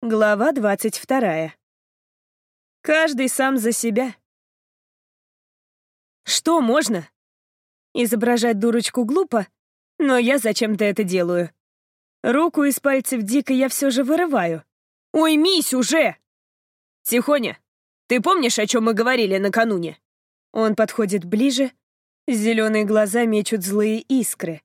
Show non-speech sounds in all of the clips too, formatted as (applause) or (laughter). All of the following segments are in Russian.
Глава двадцать вторая. Каждый сам за себя. Что можно? Изображать дурочку глупо, но я зачем-то это делаю. Руку из пальцев Дика я все же вырываю. «Уймись уже!» «Тихоня, ты помнишь, о чем мы говорили накануне?» Он подходит ближе, зеленые глаза мечут злые искры.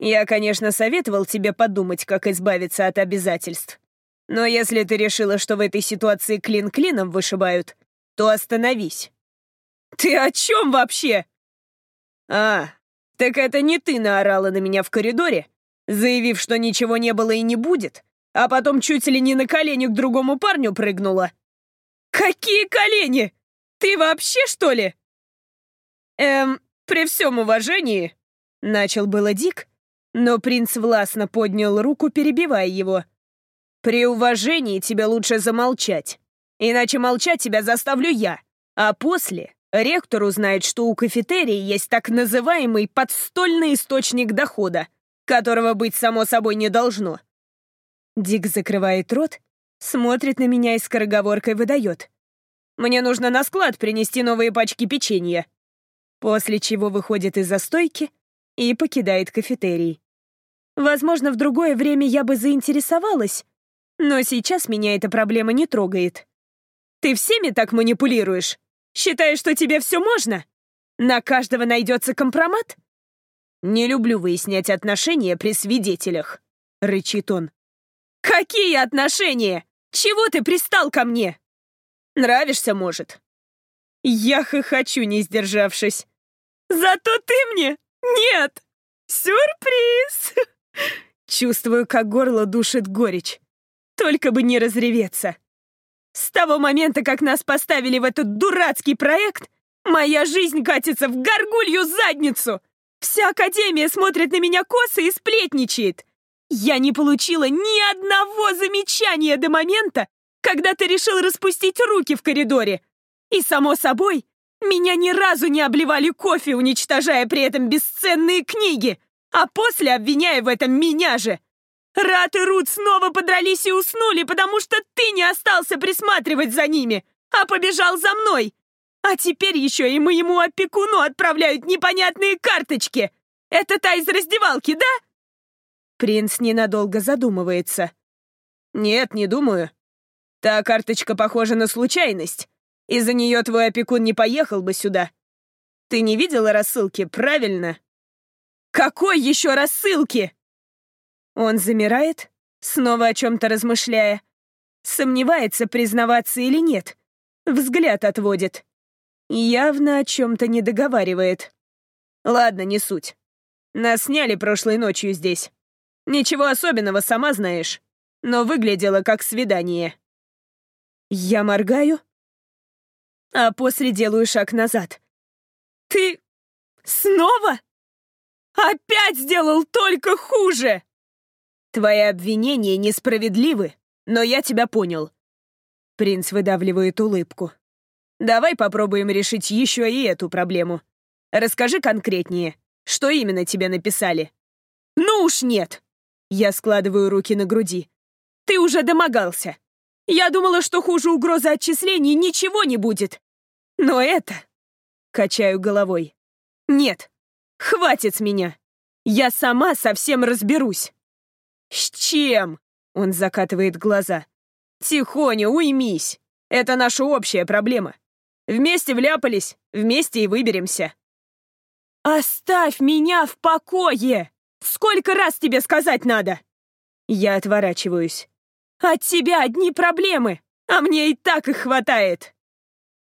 «Я, конечно, советовал тебе подумать, как избавиться от обязательств. Но если ты решила, что в этой ситуации клин клином вышибают, то остановись. Ты о чем вообще? А, так это не ты наорала на меня в коридоре, заявив, что ничего не было и не будет, а потом чуть ли не на колени к другому парню прыгнула. Какие колени? Ты вообще, что ли? Эм, при всем уважении, начал было Дик, но принц властно поднял руку, перебивая его — при уважении тебе лучше замолчать. Иначе молчать тебя заставлю я. А после ректор узнает, что у кафетерии есть так называемый подстольный источник дохода, которого быть само собой не должно. Дик закрывает рот, смотрит на меня и скороговоркой выдает. «Мне нужно на склад принести новые пачки печенья». После чего выходит из застойки и покидает кафетерий. Возможно, в другое время я бы заинтересовалась, но сейчас меня эта проблема не трогает. Ты всеми так манипулируешь? Считаешь, что тебе все можно? На каждого найдется компромат? Не люблю выяснять отношения при свидетелях, рычит он. Какие отношения? Чего ты пристал ко мне? Нравишься, может? Я хохочу, не сдержавшись. Зато ты мне нет! Сюрприз! (laughs) Чувствую, как горло душит горечь. Только бы не разреветься. С того момента, как нас поставили в этот дурацкий проект, моя жизнь катится в горгулью задницу. Вся Академия смотрит на меня косо и сплетничает. Я не получила ни одного замечания до момента, когда ты решил распустить руки в коридоре. И, само собой, меня ни разу не обливали кофе, уничтожая при этом бесценные книги, а после обвиняя в этом меня же. Рат и Рут снова подрались и уснули, потому что ты не остался присматривать за ними, а побежал за мной. А теперь еще и моему опекуну отправляют непонятные карточки. Это та из раздевалки, да? Принц ненадолго задумывается. Нет, не думаю. Та карточка похожа на случайность. Из-за нее твой опекун не поехал бы сюда. Ты не видела рассылки, правильно? Какой еще рассылки? Он замирает, снова о чем-то размышляя. Сомневается, признаваться или нет. Взгляд отводит. Явно о чем-то не договаривает. Ладно, не суть. Нас сняли прошлой ночью здесь. Ничего особенного, сама знаешь. Но выглядело как свидание. Я моргаю, а после делаю шаг назад. Ты снова? Опять сделал только хуже! Твои обвинения несправедливы, но я тебя понял. Принц выдавливает улыбку. Давай попробуем решить еще и эту проблему. Расскажи конкретнее, что именно тебе написали? Ну уж нет. Я складываю руки на груди. Ты уже домогался. Я думала, что хуже угрозы отчислений ничего не будет. Но это... Качаю головой. Нет, хватит с меня. Я сама совсем разберусь. «С чем?» — он закатывает глаза. «Тихоня, уймись! Это наша общая проблема. Вместе вляпались, вместе и выберемся». «Оставь меня в покое! Сколько раз тебе сказать надо?» Я отворачиваюсь. «От тебя одни проблемы, а мне и так их хватает!»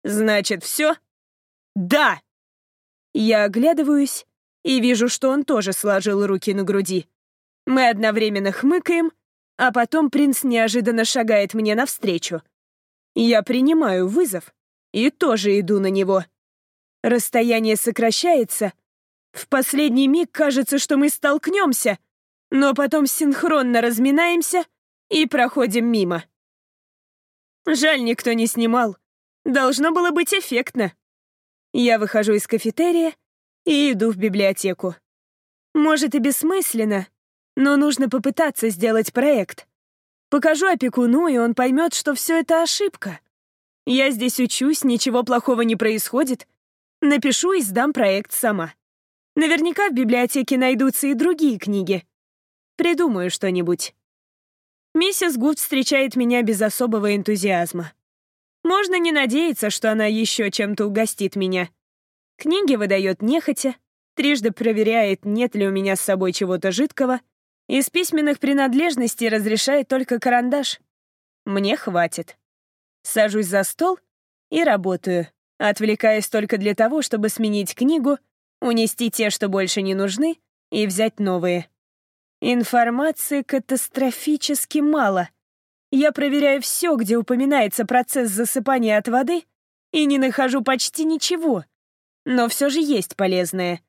«Значит, все?» «Да!» Я оглядываюсь и вижу, что он тоже сложил руки на груди. Мы одновременно хмыкаем, а потом принц неожиданно шагает мне навстречу. Я принимаю вызов и тоже иду на него. Расстояние сокращается. В последний миг кажется, что мы столкнемся, но потом синхронно разминаемся и проходим мимо. Жаль, никто не снимал. Должно было быть эффектно. Я выхожу из кафетерия и иду в библиотеку. Может, и бессмысленно, но нужно попытаться сделать проект. Покажу опекуну, и он поймет, что все это ошибка. Я здесь учусь, ничего плохого не происходит. Напишу и сдам проект сама. Наверняка в библиотеке найдутся и другие книги. Придумаю что-нибудь. Миссис Гуд встречает меня без особого энтузиазма. Можно не надеяться, что она еще чем-то угостит меня. Книги выдает нехотя, трижды проверяет, нет ли у меня с собой чего-то жидкого, из письменных принадлежностей разрешает только карандаш. Мне хватит. Сажусь за стол и работаю, отвлекаясь только для того, чтобы сменить книгу, унести те, что больше не нужны, и взять новые. Информации катастрофически мало. Я проверяю все, где упоминается процесс засыпания от воды, и не нахожу почти ничего. Но все же есть полезное.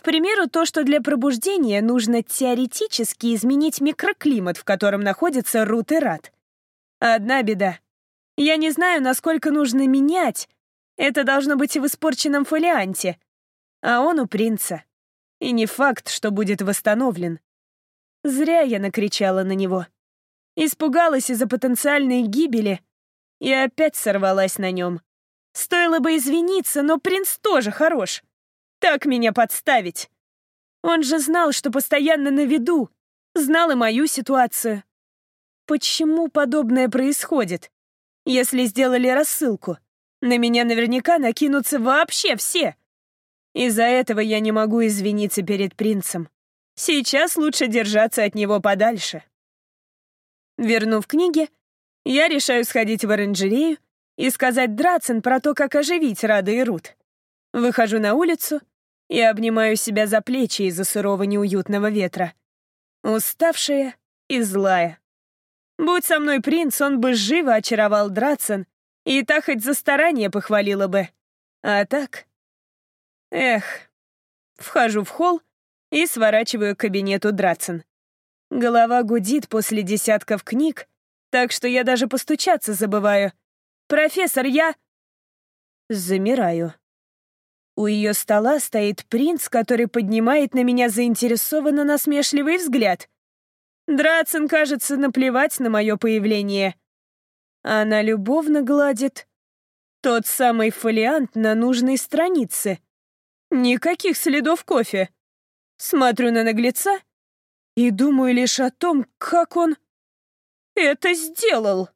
К примеру, то, что для пробуждения нужно теоретически изменить микроклимат, в котором находится Рут и Рад. Одна беда. Я не знаю, насколько нужно менять. Это должно быть в испорченном фолианте. А он у принца. И не факт, что будет восстановлен. Зря я накричала на него. Испугалась из-за потенциальной гибели и опять сорвалась на нем. Стоило бы извиниться, но принц тоже хорош. Так меня подставить. Он же знал, что постоянно на виду, знал и мою ситуацию. Почему подобное происходит? Если сделали рассылку, на меня наверняка накинутся вообще все. Из-за этого я не могу извиниться перед принцем. Сейчас лучше держаться от него подальше. Вернув книги, я решаю сходить в оранжерею и сказать Драцен про то, как оживить Рада и Рут. Выхожу на улицу и обнимаю себя за плечи из-за сырого неуютного ветра. Уставшая и злая. Будь со мной принц, он бы живо очаровал Драцен и та хоть за старание похвалила бы. А так... Эх. Вхожу в холл и сворачиваю к кабинету Драцен. Голова гудит после десятков книг, так что я даже постучаться забываю. «Профессор, я...» Замираю. У ее стола стоит принц, который поднимает на меня заинтересованно насмешливый взгляд. Драцен, кажется, наплевать на мое появление. Она любовно гладит тот самый фолиант на нужной странице. Никаких следов кофе. Смотрю на наглеца и думаю лишь о том, как он это сделал.